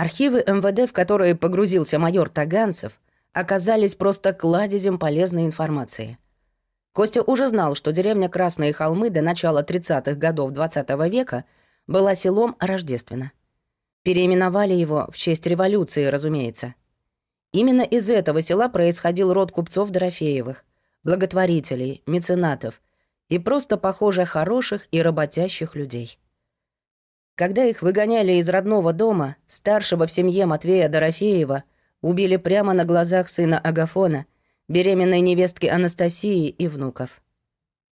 Архивы МВД, в которые погрузился майор Таганцев, оказались просто кладезем полезной информации. Костя уже знал, что деревня Красные холмы до начала 30-х годов XX -го века была селом Рождественно. Переименовали его в честь революции, разумеется. Именно из этого села происходил род купцов Дорофеевых, благотворителей, меценатов и просто, похоже, хороших и работящих людей. Когда их выгоняли из родного дома, старшего в семье Матвея Дорофеева убили прямо на глазах сына Агафона, беременной невестки Анастасии и внуков.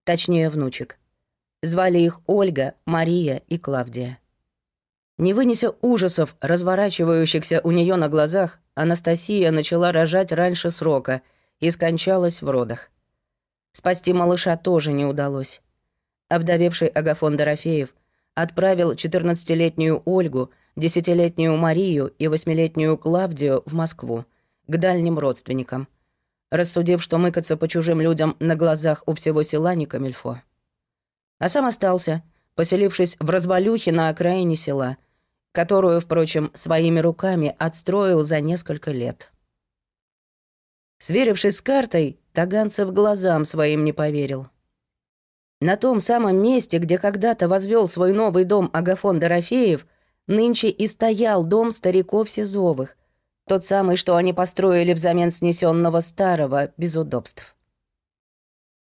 Точнее, внучек. Звали их Ольга, Мария и Клавдия. Не вынеся ужасов, разворачивающихся у нее на глазах, Анастасия начала рожать раньше срока и скончалась в родах. Спасти малыша тоже не удалось. Обдавевший Агафон Дорофеев отправил 14-летнюю Ольгу, 10-летнюю Марию и 8-летнюю Клавдию в Москву, к дальним родственникам, рассудив, что мыкаться по чужим людям на глазах у всего села не камильфо. А сам остался, поселившись в развалюхе на окраине села, которую, впрочем, своими руками отстроил за несколько лет. Сверившись с картой, Таганцев глазам своим не поверил. На том самом месте, где когда-то возвел свой новый дом Агафон Дорофеев, нынче и стоял дом стариков Сизовых, тот самый, что они построили взамен снесенного старого, без удобств.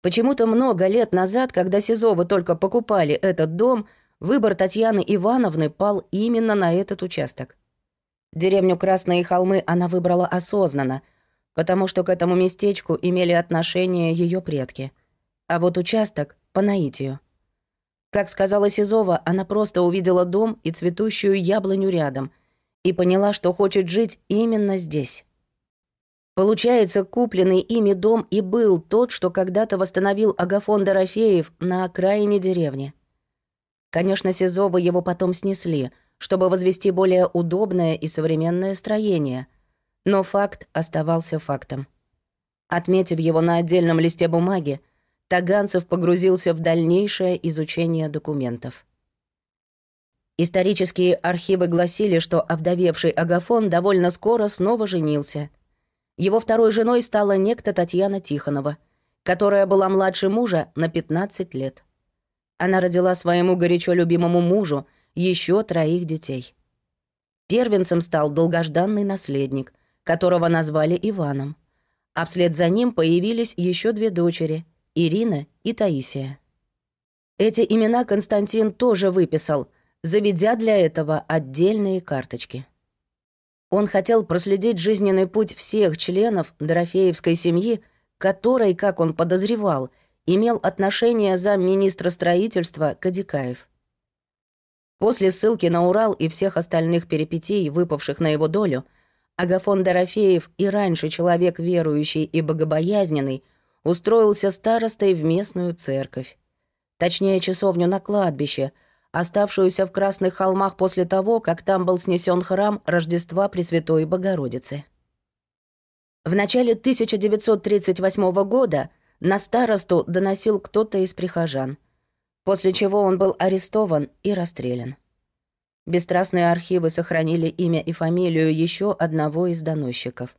Почему-то много лет назад, когда Сизовы только покупали этот дом — Выбор Татьяны Ивановны пал именно на этот участок. Деревню Красные холмы она выбрала осознанно, потому что к этому местечку имели отношение ее предки. А вот участок — по наитию. Как сказала Сизова, она просто увидела дом и цветущую яблоню рядом и поняла, что хочет жить именно здесь. Получается, купленный ими дом и был тот, что когда-то восстановил Агафон Дорофеев на окраине деревни. Конечно, Сизовы его потом снесли, чтобы возвести более удобное и современное строение. Но факт оставался фактом. Отметив его на отдельном листе бумаги, Таганцев погрузился в дальнейшее изучение документов. Исторические архивы гласили, что обдавевший Агафон довольно скоро снова женился. Его второй женой стала некто Татьяна Тихонова, которая была младше мужа на 15 лет. Она родила своему горячо любимому мужу еще троих детей. Первенцем стал долгожданный наследник, которого назвали Иваном. А вслед за ним появились еще две дочери — Ирина и Таисия. Эти имена Константин тоже выписал, заведя для этого отдельные карточки. Он хотел проследить жизненный путь всех членов Дорофеевской семьи, которой, как он подозревал, — имел отношение замминистра строительства Кадикаев. После ссылки на Урал и всех остальных перипетий, выпавших на его долю, Агафон Дорофеев и раньше человек верующий и богобоязненный устроился старостой в местную церковь. Точнее, часовню на кладбище, оставшуюся в Красных холмах после того, как там был снесен храм Рождества Пресвятой Богородицы. В начале 1938 года – на старосту доносил кто-то из прихожан, после чего он был арестован и расстрелян. Бесстрастные архивы сохранили имя и фамилию еще одного из доносчиков.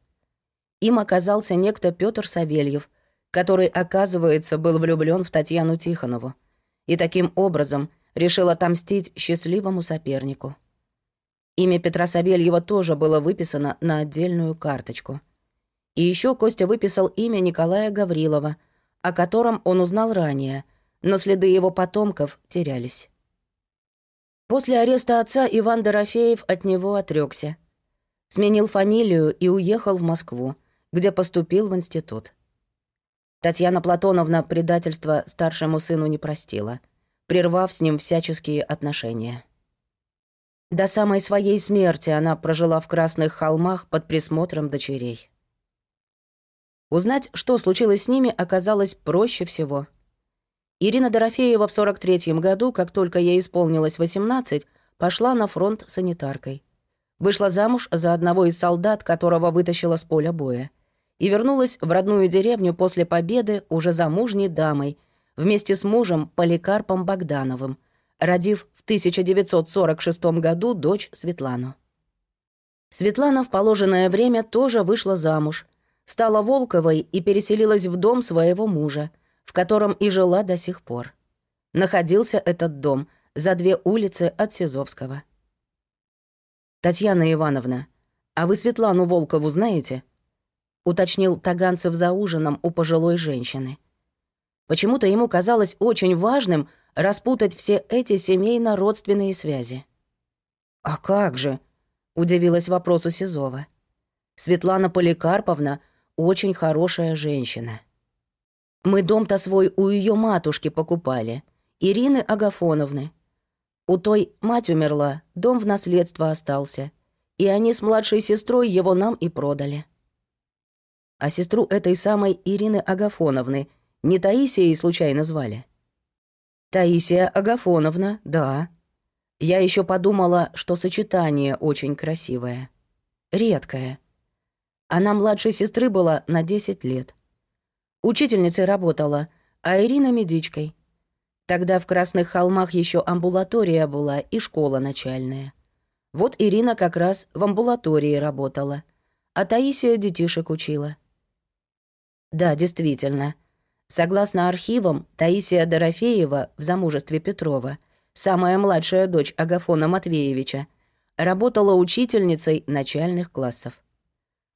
Им оказался некто Петр Савельев, который, оказывается, был влюблен в Татьяну Тихонову и таким образом решил отомстить счастливому сопернику. Имя Петра Савельева тоже было выписано на отдельную карточку. И еще Костя выписал имя Николая Гаврилова, о котором он узнал ранее, но следы его потомков терялись. После ареста отца Иван Дорофеев от него отрекся, Сменил фамилию и уехал в Москву, где поступил в институт. Татьяна Платоновна предательство старшему сыну не простила, прервав с ним всяческие отношения. До самой своей смерти она прожила в Красных холмах под присмотром дочерей. Узнать, что случилось с ними, оказалось проще всего. Ирина Дорофеева в 43-м году, как только ей исполнилось 18, пошла на фронт санитаркой. Вышла замуж за одного из солдат, которого вытащила с поля боя. И вернулась в родную деревню после победы уже замужней дамой, вместе с мужем Поликарпом Богдановым, родив в 1946 году дочь Светлану. Светлана в положенное время тоже вышла замуж, стала Волковой и переселилась в дом своего мужа, в котором и жила до сих пор. Находился этот дом за две улицы от Сизовского. «Татьяна Ивановна, а вы Светлану Волкову знаете?» — уточнил Таганцев за ужином у пожилой женщины. Почему-то ему казалось очень важным распутать все эти семейно-родственные связи. «А как же?» — удивилась вопросу Сизова. «Светлана Поликарповна — очень хорошая женщина. Мы дом-то свой у ее матушки покупали, Ирины Агафоновны. У той мать умерла, дом в наследство остался, и они с младшей сестрой его нам и продали. А сестру этой самой Ирины Агафоновны не Таисией случайно звали?» «Таисия Агафоновна, да», я еще подумала, что сочетание очень красивое. Редкое. Она младшей сестры была на 10 лет. Учительницей работала, а Ирина медичкой. Тогда в Красных холмах еще амбулатория была и школа начальная. Вот Ирина как раз в амбулатории работала, а Таисия детишек учила. Да, действительно. Согласно архивам, Таисия Дорофеева в замужестве Петрова — самая младшая дочь Агафона Матвеевича, работала учительницей начальных классов.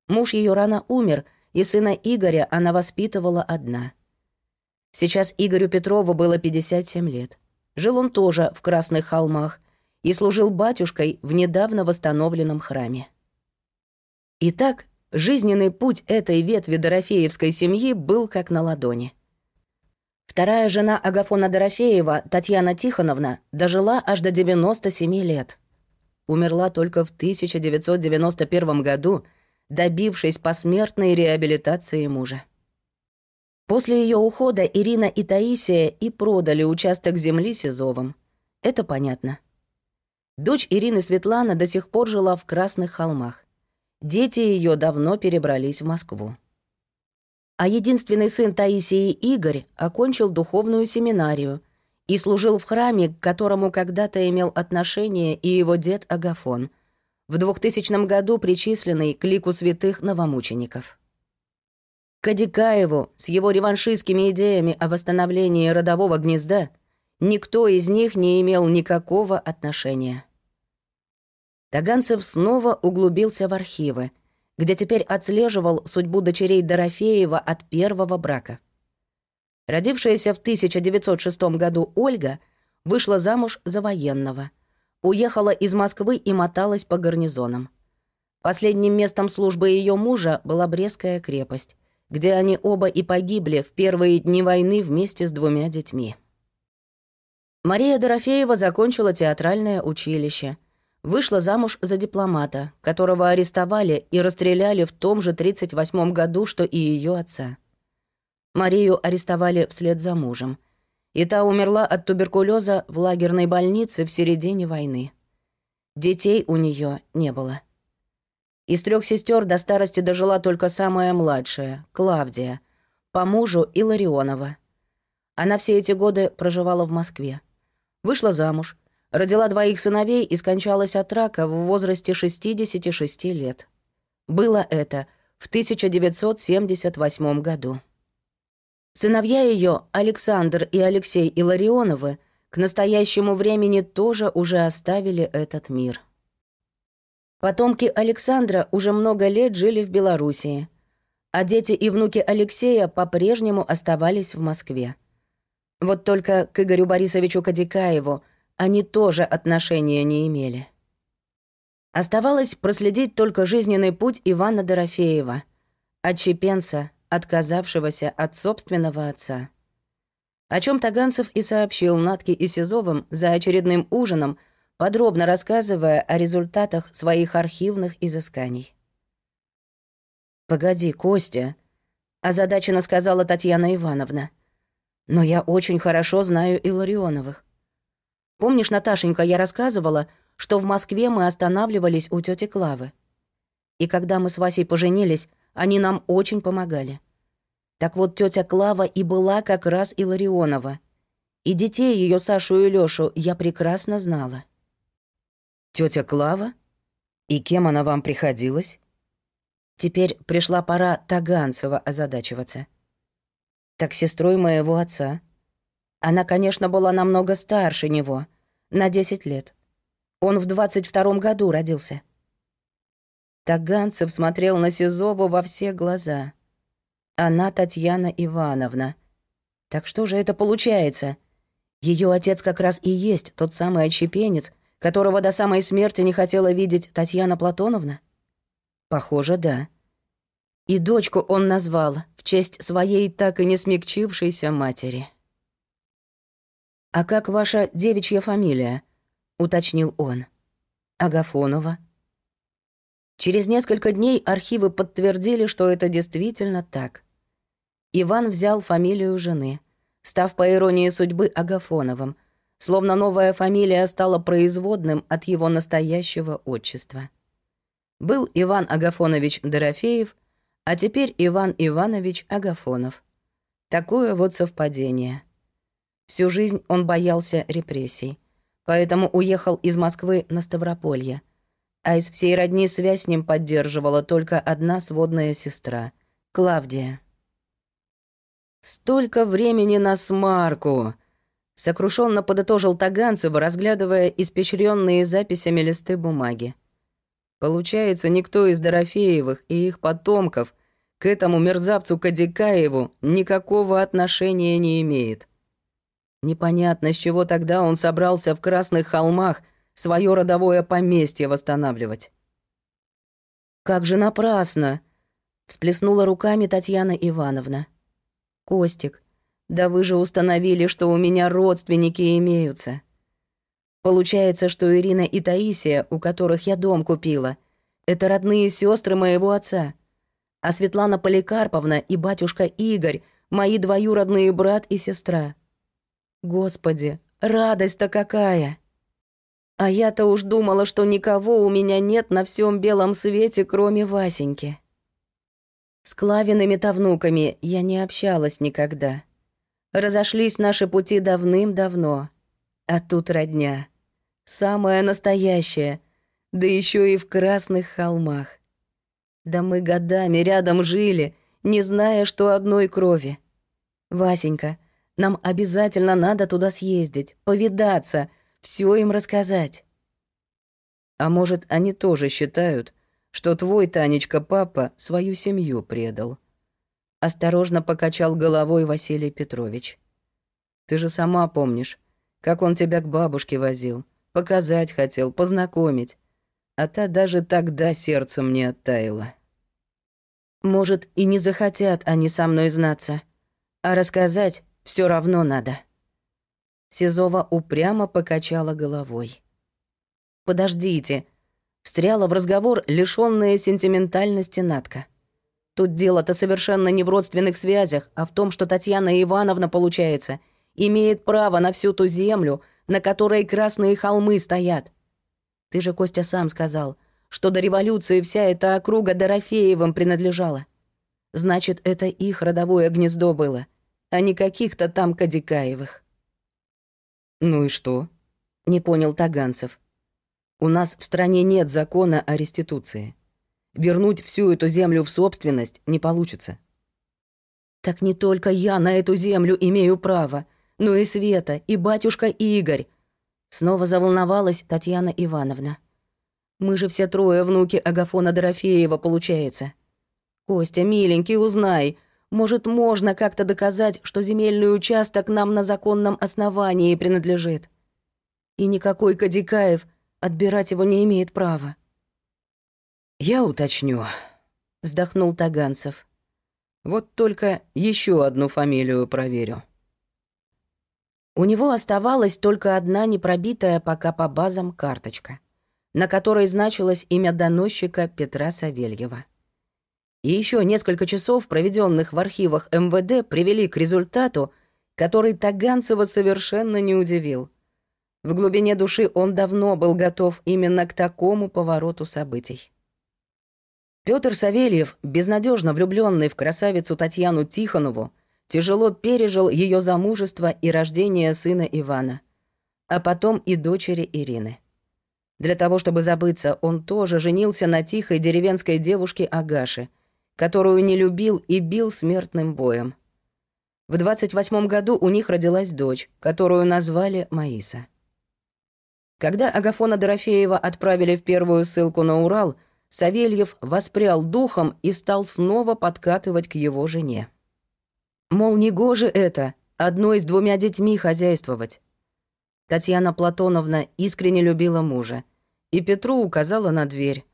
Муж ее рано умер, и сына Игоря она воспитывала одна. Сейчас Игорю Петрову было 57 лет. Жил он тоже в Красных холмах и служил батюшкой в недавно восстановленном храме. Итак, жизненный путь этой ветви Дорофеевской семьи был как на ладони. Вторая жена Агафона Дорофеева, Татьяна Тихоновна, дожила аж до 97 лет. Умерла только в 1991 году, добившись посмертной реабилитации мужа. После ее ухода Ирина и Таисия и продали участок земли Сизовым. Это понятно. Дочь Ирины Светлана до сих пор жила в Красных холмах. Дети ее давно перебрались в Москву а единственный сын Таисии Игорь окончил духовную семинарию и служил в храме, к которому когда-то имел отношение и его дед Агафон, в 2000 году причисленный к лику святых новомучеников. К Адикаеву с его реваншистскими идеями о восстановлении родового гнезда никто из них не имел никакого отношения. Таганцев снова углубился в архивы, где теперь отслеживал судьбу дочерей Дорофеева от первого брака. Родившаяся в 1906 году Ольга вышла замуж за военного, уехала из Москвы и моталась по гарнизонам. Последним местом службы ее мужа была Брестская крепость, где они оба и погибли в первые дни войны вместе с двумя детьми. Мария Дорофеева закончила театральное училище — вышла замуж за дипломата, которого арестовали и расстреляли в том же 38 году, что и ее отца. Марию арестовали вслед за мужем. И та умерла от туберкулеза в лагерной больнице в середине войны. Детей у нее не было. Из трех сестер до старости дожила только самая младшая, Клавдия, по мужу Иларионова. Она все эти годы проживала в Москве. Вышла замуж, Родила двоих сыновей и скончалась от рака в возрасте 66 лет. Было это в 1978 году. Сыновья ее, Александр и Алексей Иларионовы, к настоящему времени тоже уже оставили этот мир. Потомки Александра уже много лет жили в Белоруссии, а дети и внуки Алексея по-прежнему оставались в Москве. Вот только к Игорю Борисовичу Кадикаеву они тоже отношения не имели. Оставалось проследить только жизненный путь Ивана Дорофеева, отчепенца, отказавшегося от собственного отца. О чем Таганцев и сообщил Натке и Сизовым за очередным ужином, подробно рассказывая о результатах своих архивных изысканий. «Погоди, Костя», — озадаченно сказала Татьяна Ивановна. «Но я очень хорошо знаю Илларионовых. Помнишь, Наташенька, я рассказывала, что в Москве мы останавливались у тети Клавы. И когда мы с Васей поженились, они нам очень помогали. Так вот, тетя Клава и была как раз Иларионова. И детей ее Сашу и Лёшу я прекрасно знала. Тетя Клава? «И кем она вам приходилась?» Теперь пришла пора Таганцева озадачиваться. «Так сестрой моего отца. Она, конечно, была намного старше него, на 10 лет. Он в 22-м году родился». Таганцев смотрел на Сизову во все глаза. Она Татьяна Ивановна. Так что же это получается? Ее отец как раз и есть тот самый отщепенец, которого до самой смерти не хотела видеть Татьяна Платоновна? Похоже, да. И дочку он назвал в честь своей так и не смягчившейся матери. «А как ваша девичья фамилия?» — уточнил он. «Агафонова». Через несколько дней архивы подтвердили, что это действительно так. Иван взял фамилию жены, став по иронии судьбы Агафоновым — словно новая фамилия стала производным от его настоящего отчества. Был Иван Агафонович Дорофеев, а теперь Иван Иванович Агафонов. Такое вот совпадение. Всю жизнь он боялся репрессий, поэтому уехал из Москвы на Ставрополье, а из всей родни связь с ним поддерживала только одна сводная сестра — Клавдия. «Столько времени на смарку!» Сокрушенно подытожил Таганцев, разглядывая испещренные записями листы бумаги. Получается, никто из Дорофеевых и их потомков к этому мерзавцу Кадикаеву никакого отношения не имеет. Непонятно, с чего тогда он собрался в Красных холмах свое родовое поместье восстанавливать. «Как же напрасно!» — всплеснула руками Татьяна Ивановна. «Костик, да вы же установили, что у меня родственники имеются. Получается, что Ирина и Таисия, у которых я дом купила, это родные сестры моего отца. А Светлана Поликарповна и батюшка Игорь — мои двоюродные брат и сестра. Господи, радость-то какая! А я-то уж думала, что никого у меня нет на всем белом свете, кроме Васеньки. С Клавиными-то внуками я не общалась никогда. Разошлись наши пути давным-давно. А тут родня. Самая настоящая. Да еще и в Красных холмах. Да мы годами рядом жили, не зная, что одной крови. Васенька, нам обязательно надо туда съездить, повидаться, все им рассказать. А может, они тоже считают, что твой, Танечка, папа свою семью предал?» Осторожно покачал головой Василий Петрович. «Ты же сама помнишь, как он тебя к бабушке возил. Показать хотел, познакомить. А та даже тогда сердцем не оттаяла. Может, и не захотят они со мной знаться. А рассказать все равно надо». Сизова упрямо покачала головой. «Подождите», — встряла в разговор лишённая сентиментальности Натка. Тут дело-то совершенно не в родственных связях, а в том, что Татьяна Ивановна, получается, имеет право на всю ту землю, на которой красные холмы стоят. Ты же, Костя, сам сказал, что до революции вся эта округа Дорофеевым принадлежала. Значит, это их родовое гнездо было, а не каких-то там Кадикаевых. «Ну и что?» — не понял Таганцев. «У нас в стране нет закона о реституции. Вернуть всю эту землю в собственность не получится. Так не только я на эту землю имею право, но и Света, и батюшка Игорь. Снова заволновалась Татьяна Ивановна. Мы же все трое внуки Агафона Дорофеева, получается. Костя, миленький, узнай, может, можно как-то доказать, что земельный участок нам на законном основании принадлежит. И никакой Кадикаев отбирать его не имеет права. «Я уточню», — вздохнул Таганцев. «Вот только еще одну фамилию проверю». У него оставалась только одна непробитая пока по базам карточка, на которой значилось имя доносчика Петра Савельева. И еще несколько часов, проведенных в архивах МВД, привели к результату, который Таганцева совершенно не удивил. В глубине души он давно был готов именно к такому повороту событий. Петр Савельев, безнадежно влюбленный в красавицу Татьяну Тихонову, тяжело пережил ее замужество и рождение сына Ивана, а потом и дочери Ирины. Для того, чтобы забыться, он тоже женился на тихой деревенской девушке Агаше, которую не любил и бил смертным боем. В 28 году у них родилась дочь, которую назвали Маиса. Когда Агафона Дорофеева отправили в первую ссылку на Урал, Савельев воспрял духом и стал снова подкатывать к его жене. Мол, не гоже это, одной с двумя детьми хозяйствовать. Татьяна Платоновна искренне любила мужа, и Петру указала на дверь,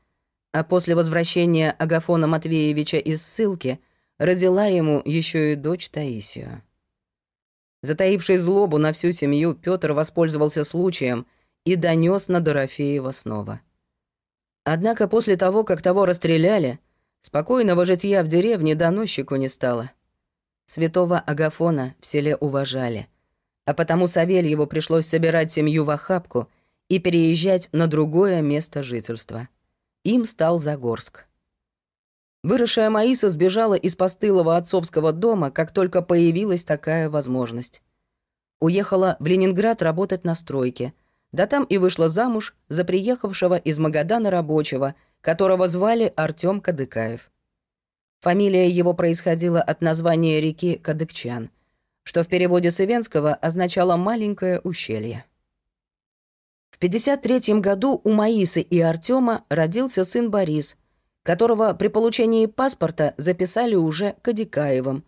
а после возвращения Агафона Матвеевича из ссылки родила ему еще и дочь Таисию. Затаивший злобу на всю семью, Петр воспользовался случаем и донес на Дорофеева снова. Однако после того, как того расстреляли, спокойного житья в деревне доносчику не стало. Святого Агафона в селе уважали, а потому Савельеву пришлось собирать семью в охапку и переезжать на другое место жительства. Им стал Загорск. Выросшая Маиса сбежала из постылого отцовского дома, как только появилась такая возможность. Уехала в Ленинград работать на стройке, да там и вышла замуж за приехавшего из Магадана рабочего, которого звали Артём Кадыкаев. Фамилия его происходила от названия реки Кадыкчан, что в переводе с Ивенского означало «маленькое ущелье». В 53 году у Маисы и Артема родился сын Борис, которого при получении паспорта записали уже Кадикаевым,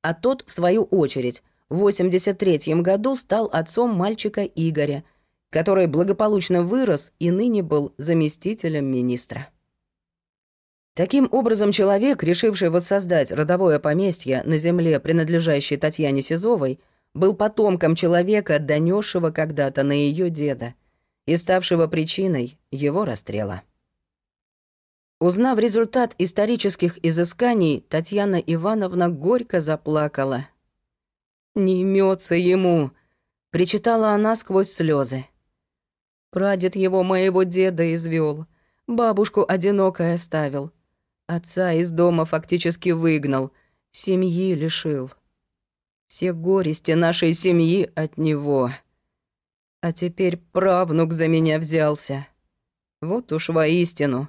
а тот, в свою очередь, в 83 году стал отцом мальчика Игоря, который благополучно вырос и ныне был заместителем министра. Таким образом, человек, решивший воссоздать родовое поместье на земле, принадлежащей Татьяне Сизовой, был потомком человека, донесшего когда-то на ее деда и ставшего причиной его расстрела. Узнав результат исторических изысканий, Татьяна Ивановна горько заплакала. «Не имется ему!» — причитала она сквозь слезы. «Прадед его моего деда извел, бабушку одинокой оставил, Отца из дома фактически выгнал, семьи лишил. Все горести нашей семьи от него. А теперь правнук за меня взялся. Вот уж воистину,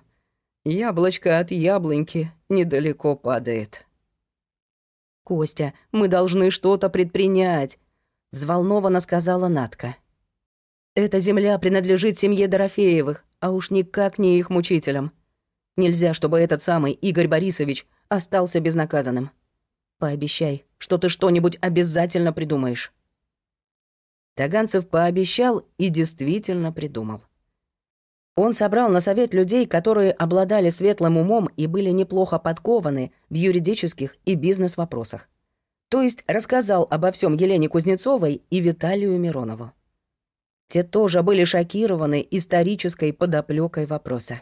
яблочко от яблоньки недалеко падает. «Костя, мы должны что-то предпринять», — взволнованно сказала Натка. «Эта земля принадлежит семье Дорофеевых, а уж никак не их мучителям. Нельзя, чтобы этот самый Игорь Борисович остался безнаказанным. Пообещай, что ты что-нибудь обязательно придумаешь». Таганцев пообещал и действительно придумал. Он собрал на совет людей, которые обладали светлым умом и были неплохо подкованы в юридических и бизнес-вопросах. То есть рассказал обо всем Елене Кузнецовой и Виталию Миронову. Те тоже были шокированы исторической подоплекой вопроса.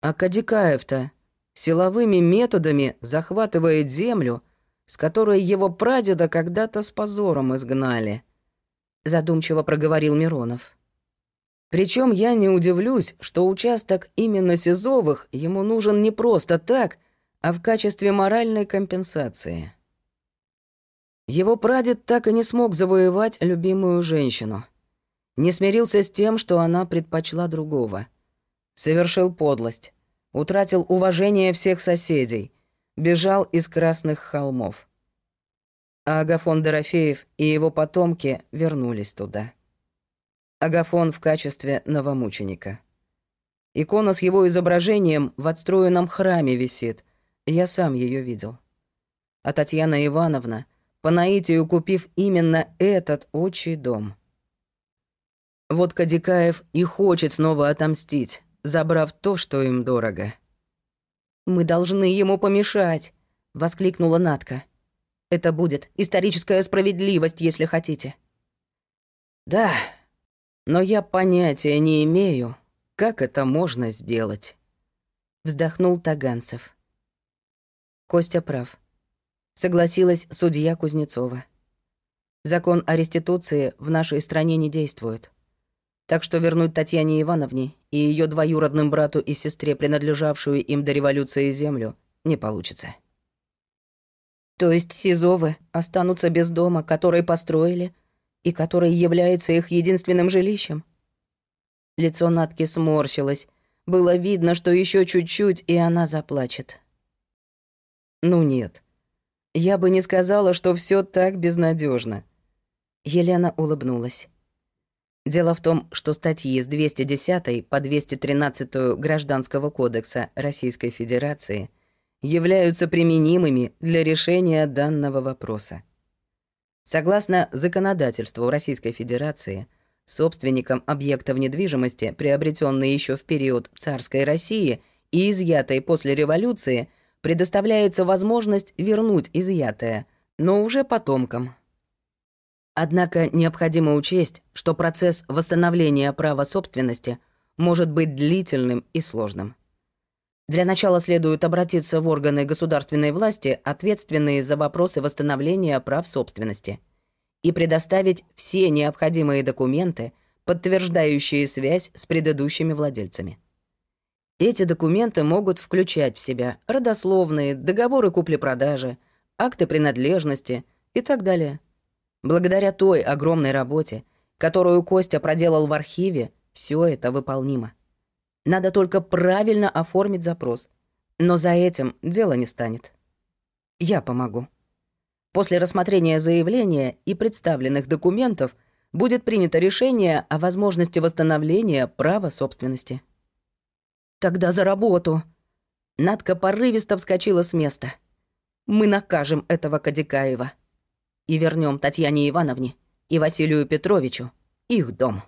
А Кадикаев-то силовыми методами захватывает землю, с которой его прадеда когда-то с позором изгнали. Задумчиво проговорил Миронов. Причем я не удивлюсь, что участок именно Сизовых ему нужен не просто так, а в качестве моральной компенсации. Его прадед так и не смог завоевать любимую женщину. Не смирился с тем, что она предпочла другого. Совершил подлость утратил уважение всех соседей, бежал из Красных холмов. А Агафон Дорофеев и его потомки вернулись туда. Агафон в качестве новомученика. Икона с его изображением в отстроенном храме висит. Я сам ее видел. А Татьяна Ивановна, по наитию купив именно этот отчий дом. Вот Кадикаев и хочет снова отомстить, забрав то, что им дорого. «Мы должны ему помешать!» — воскликнула Натка. «Это будет историческая справедливость, если хотите». «Да, но я понятия не имею, как это можно сделать», — вздохнул Таганцев. Костя прав. Согласилась судья Кузнецова. Закон о реституции в нашей стране не действует. Так что вернуть Татьяне Ивановне и ее двоюродным брату и сестре, принадлежавшую им до революции землю, не получится. То есть Сизовы останутся без дома, который построили, и который является их единственным жилищем? Лицо Натки сморщилось. Было видно, что еще чуть-чуть, и она заплачет. Ну нет. Я бы не сказала, что все так безнадежно. Елена улыбнулась. Дело в том, что статьи с 210 по 213 Гражданского кодекса Российской Федерации являются применимыми для решения данного вопроса. Согласно законодательству Российской Федерации, собственникам объектов недвижимости, приобретенной еще в период царской России и изъятой после революции, предоставляется возможность вернуть изъятое, но уже потомкам. Однако необходимо учесть, что процесс восстановления права собственности может быть длительным и сложным. Для начала следует обратиться в органы государственной власти, ответственные за вопросы восстановления прав собственности, и предоставить все необходимые документы, подтверждающие связь с предыдущими владельцами. Эти документы могут включать в себя родословные, договоры купли-продажи, акты принадлежности и так далее. Благодаря той огромной работе, которую Костя проделал в архиве, все это выполнимо. Надо только правильно оформить запрос. Но за этим дело не станет. Я помогу. После рассмотрения заявления и представленных документов будет принято решение о возможности восстановления права собственности. Тогда за работу. Надка порывисто вскочила с места. Мы накажем этого Кадикаева и вернем Татьяне Ивановне и Василию Петровичу их дом.